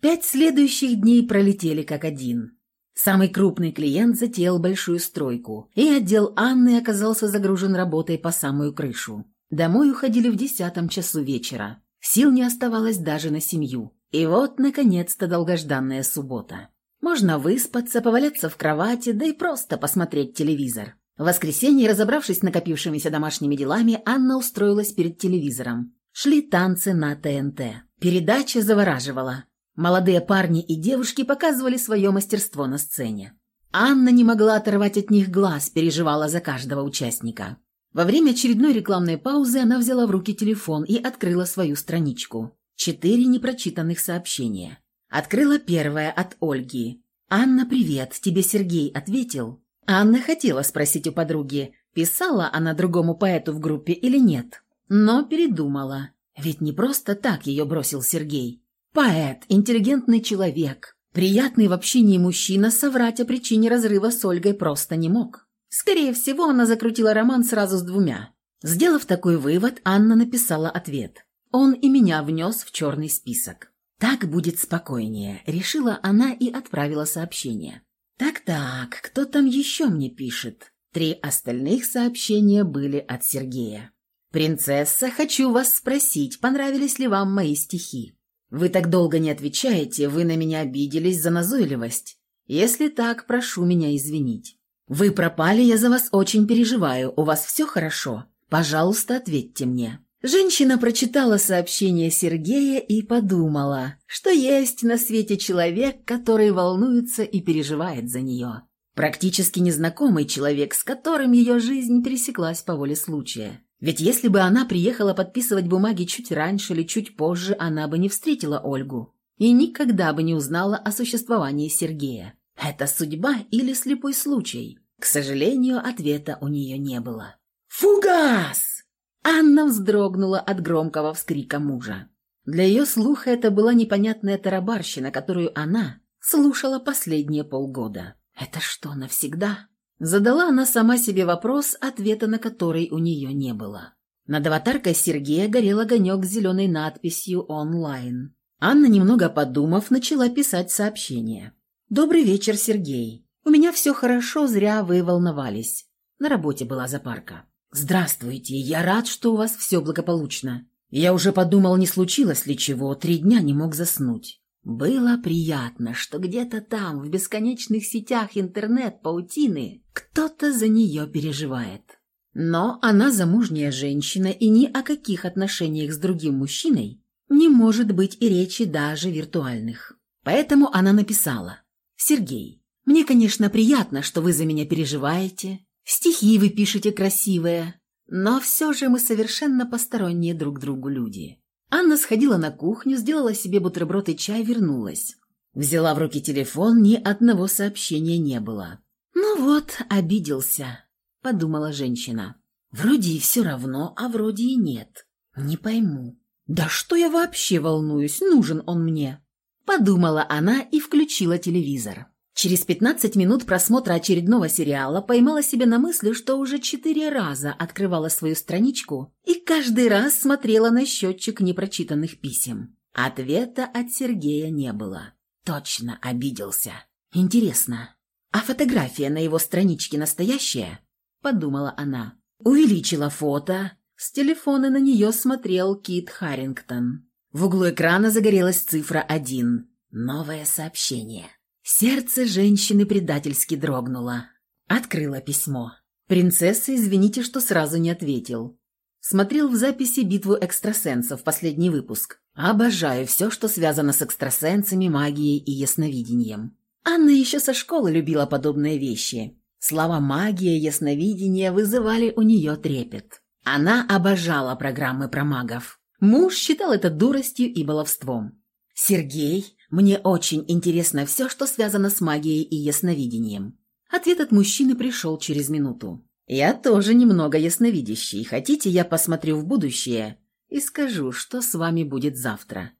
Пять следующих дней пролетели как один. Самый крупный клиент затеял большую стройку, и отдел Анны оказался загружен работой по самую крышу. Домой уходили в десятом часу вечера. Сил не оставалось даже на семью. И вот, наконец-то, долгожданная суббота. Можно выспаться, поваляться в кровати, да и просто посмотреть телевизор. В воскресенье, разобравшись с накопившимися домашними делами, Анна устроилась перед телевизором. Шли танцы на ТНТ. Передача завораживала. Молодые парни и девушки показывали свое мастерство на сцене. Анна не могла оторвать от них глаз, переживала за каждого участника. Во время очередной рекламной паузы она взяла в руки телефон и открыла свою страничку. Четыре непрочитанных сообщения. Открыла первое от Ольги. «Анна, привет, тебе Сергей ответил?» Анна хотела спросить у подруги, писала она другому поэту в группе или нет, но передумала. Ведь не просто так ее бросил Сергей. Поэт, интеллигентный человек, приятный в общении мужчина соврать о причине разрыва с Ольгой просто не мог. Скорее всего, она закрутила роман сразу с двумя. Сделав такой вывод, Анна написала ответ. Он и меня внес в черный список. «Так будет спокойнее», — решила она и отправила сообщение. «Так-так, кто там еще мне пишет?» Три остальных сообщения были от Сергея. «Принцесса, хочу вас спросить, понравились ли вам мои стихи? Вы так долго не отвечаете, вы на меня обиделись за назойливость. Если так, прошу меня извинить. Вы пропали, я за вас очень переживаю, у вас все хорошо? Пожалуйста, ответьте мне». Женщина прочитала сообщение Сергея и подумала, что есть на свете человек, который волнуется и переживает за нее. Практически незнакомый человек, с которым ее жизнь пересеклась по воле случая. Ведь если бы она приехала подписывать бумаги чуть раньше или чуть позже, она бы не встретила Ольгу и никогда бы не узнала о существовании Сергея. Это судьба или слепой случай? К сожалению, ответа у нее не было. «Фугас!» Анна вздрогнула от громкого вскрика мужа. Для ее слуха это была непонятная тарабарщина, которую она слушала последние полгода. «Это что, навсегда?» Задала она сама себе вопрос, ответа на который у нее не было. Над аватаркой Сергея горел огонек с зеленой надписью «Онлайн». Анна, немного подумав, начала писать сообщение. «Добрый вечер, Сергей. У меня все хорошо, зря вы волновались. На работе была запарка. «Здравствуйте, я рад, что у вас все благополучно. Я уже подумал, не случилось ли чего, три дня не мог заснуть. Было приятно, что где-то там, в бесконечных сетях интернет-паутины, кто-то за нее переживает. Но она замужняя женщина, и ни о каких отношениях с другим мужчиной не может быть и речи даже виртуальных. Поэтому она написала «Сергей, мне, конечно, приятно, что вы за меня переживаете, Стихи вы пишете красивые, но все же мы совершенно посторонние друг другу люди. Анна сходила на кухню, сделала себе бутерброд и чай, вернулась. Взяла в руки телефон, ни одного сообщения не было. «Ну вот, обиделся», — подумала женщина. «Вроде и все равно, а вроде и нет. Не пойму. Да что я вообще волнуюсь, нужен он мне?» Подумала она и включила телевизор. Через 15 минут просмотра очередного сериала поймала себя на мысли, что уже четыре раза открывала свою страничку и каждый раз смотрела на счетчик непрочитанных писем. Ответа от Сергея не было. Точно обиделся. Интересно, а фотография на его страничке настоящая? Подумала она. Увеличила фото. С телефона на нее смотрел Кит Харрингтон. В углу экрана загорелась цифра 1. Новое сообщение. Сердце женщины предательски дрогнуло. Открыла письмо. «Принцесса, извините, что сразу не ответил. Смотрел в записи «Битву экстрасенсов» последний выпуск. Обожаю все, что связано с экстрасенсами, магией и ясновидением. Анна еще со школы любила подобные вещи. Слова «магия», «ясновидение» вызывали у нее трепет. Она обожала программы про магов. Муж считал это дуростью и баловством. Сергей мне очень интересно все, что связано с магией и ясновидением». Ответ от мужчины пришел через минуту. «Я тоже немного ясновидящий. Хотите, я посмотрю в будущее и скажу, что с вами будет завтра?»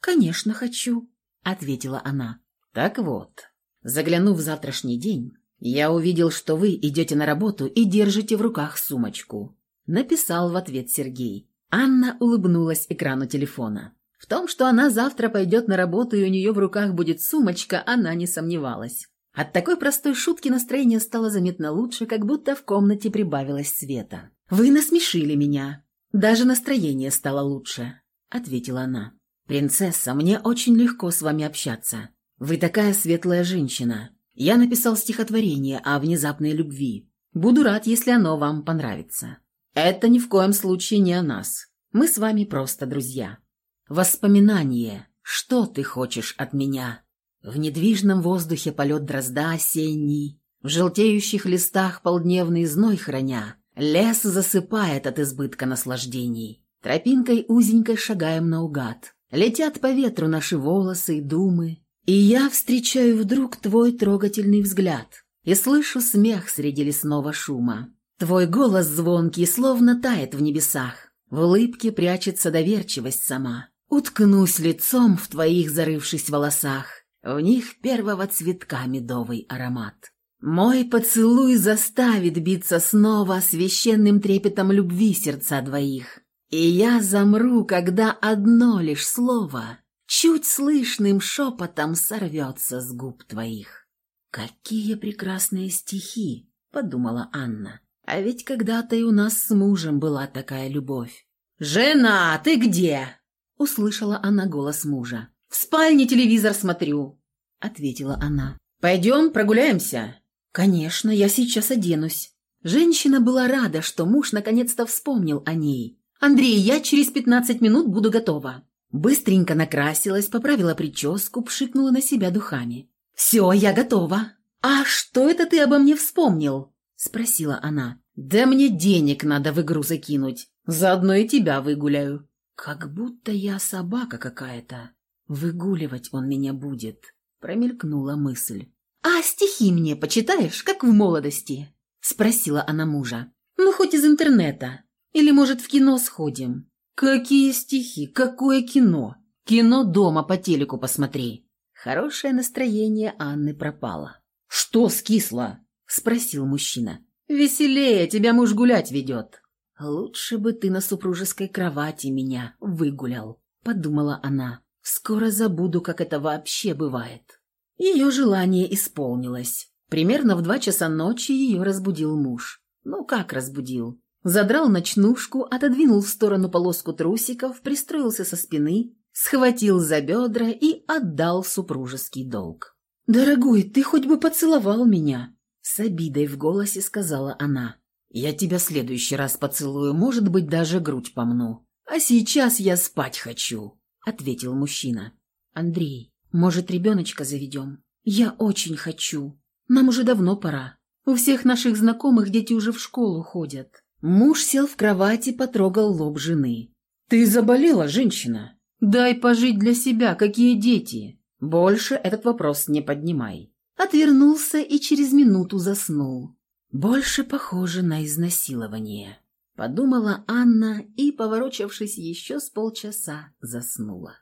«Конечно, хочу», — ответила она. «Так вот, заглянув в завтрашний день, я увидел, что вы идете на работу и держите в руках сумочку», — написал в ответ Сергей. Анна улыбнулась экрану телефона. В том, что она завтра пойдет на работу и у нее в руках будет сумочка, она не сомневалась. От такой простой шутки настроение стало заметно лучше, как будто в комнате прибавилось света. «Вы насмешили меня. Даже настроение стало лучше», — ответила она. «Принцесса, мне очень легко с вами общаться. Вы такая светлая женщина. Я написал стихотворение о внезапной любви. Буду рад, если оно вам понравится. Это ни в коем случае не о нас. Мы с вами просто друзья. Воспоминание. Что ты хочешь от меня? В недвижном воздухе полет дрозда осенний, в желтеющих листах полдневный зной храня, лес засыпает от избытка наслаждений. Тропинкой узенькой шагаем наугад. Летят по ветру наши волосы и думы, и я встречаю вдруг твой трогательный взгляд и слышу смех среди лесного шума. Твой голос звонкий словно тает в небесах, в улыбке прячется доверчивость сама. Уткнусь лицом в твоих зарывшись волосах, в них первого цветка медовый аромат. Мой поцелуй заставит биться снова священным трепетом любви сердца двоих. И я замру, когда одно лишь слово чуть слышным шепотом сорвется с губ твоих. «Какие прекрасные стихи!» — подумала Анна. «А ведь когда-то и у нас с мужем была такая любовь». «Жена, ты где?» Услышала она голос мужа. «В спальне телевизор смотрю», — ответила она. «Пойдем прогуляемся?» «Конечно, я сейчас оденусь». Женщина была рада, что муж наконец-то вспомнил о ней. «Андрей, я через пятнадцать минут буду готова». Быстренько накрасилась, поправила прическу, пшикнула на себя духами. «Все, я готова». «А что это ты обо мне вспомнил?» – спросила она. «Да мне денег надо в игру закинуть. Заодно и тебя выгуляю». «Как будто я собака какая-то. Выгуливать он меня будет», — промелькнула мысль. «А стихи мне почитаешь, как в молодости?» — спросила она мужа. «Ну, хоть из интернета. Или, может, в кино сходим?» «Какие стихи? Какое кино? Кино дома по телеку посмотри». Хорошее настроение Анны пропало. «Что скисло?» — спросил мужчина. «Веселее, тебя муж гулять ведет». «Лучше бы ты на супружеской кровати меня выгулял», — подумала она. «Скоро забуду, как это вообще бывает». Ее желание исполнилось. Примерно в два часа ночи ее разбудил муж. Ну как разбудил? Задрал ночнушку, отодвинул в сторону полоску трусиков, пристроился со спины, схватил за бедра и отдал супружеский долг. «Дорогой, ты хоть бы поцеловал меня!» С обидой в голосе сказала она. Я тебя следующий раз поцелую, может быть, даже грудь помну. А сейчас я спать хочу», — ответил мужчина. «Андрей, может, ребеночка заведем? Я очень хочу. Нам уже давно пора. У всех наших знакомых дети уже в школу ходят». Муж сел в кровати, потрогал лоб жены. «Ты заболела, женщина? Дай пожить для себя, какие дети. Больше этот вопрос не поднимай». Отвернулся и через минуту заснул. «Больше похоже на изнасилование», — подумала Анна и, поворочившись еще с полчаса, заснула.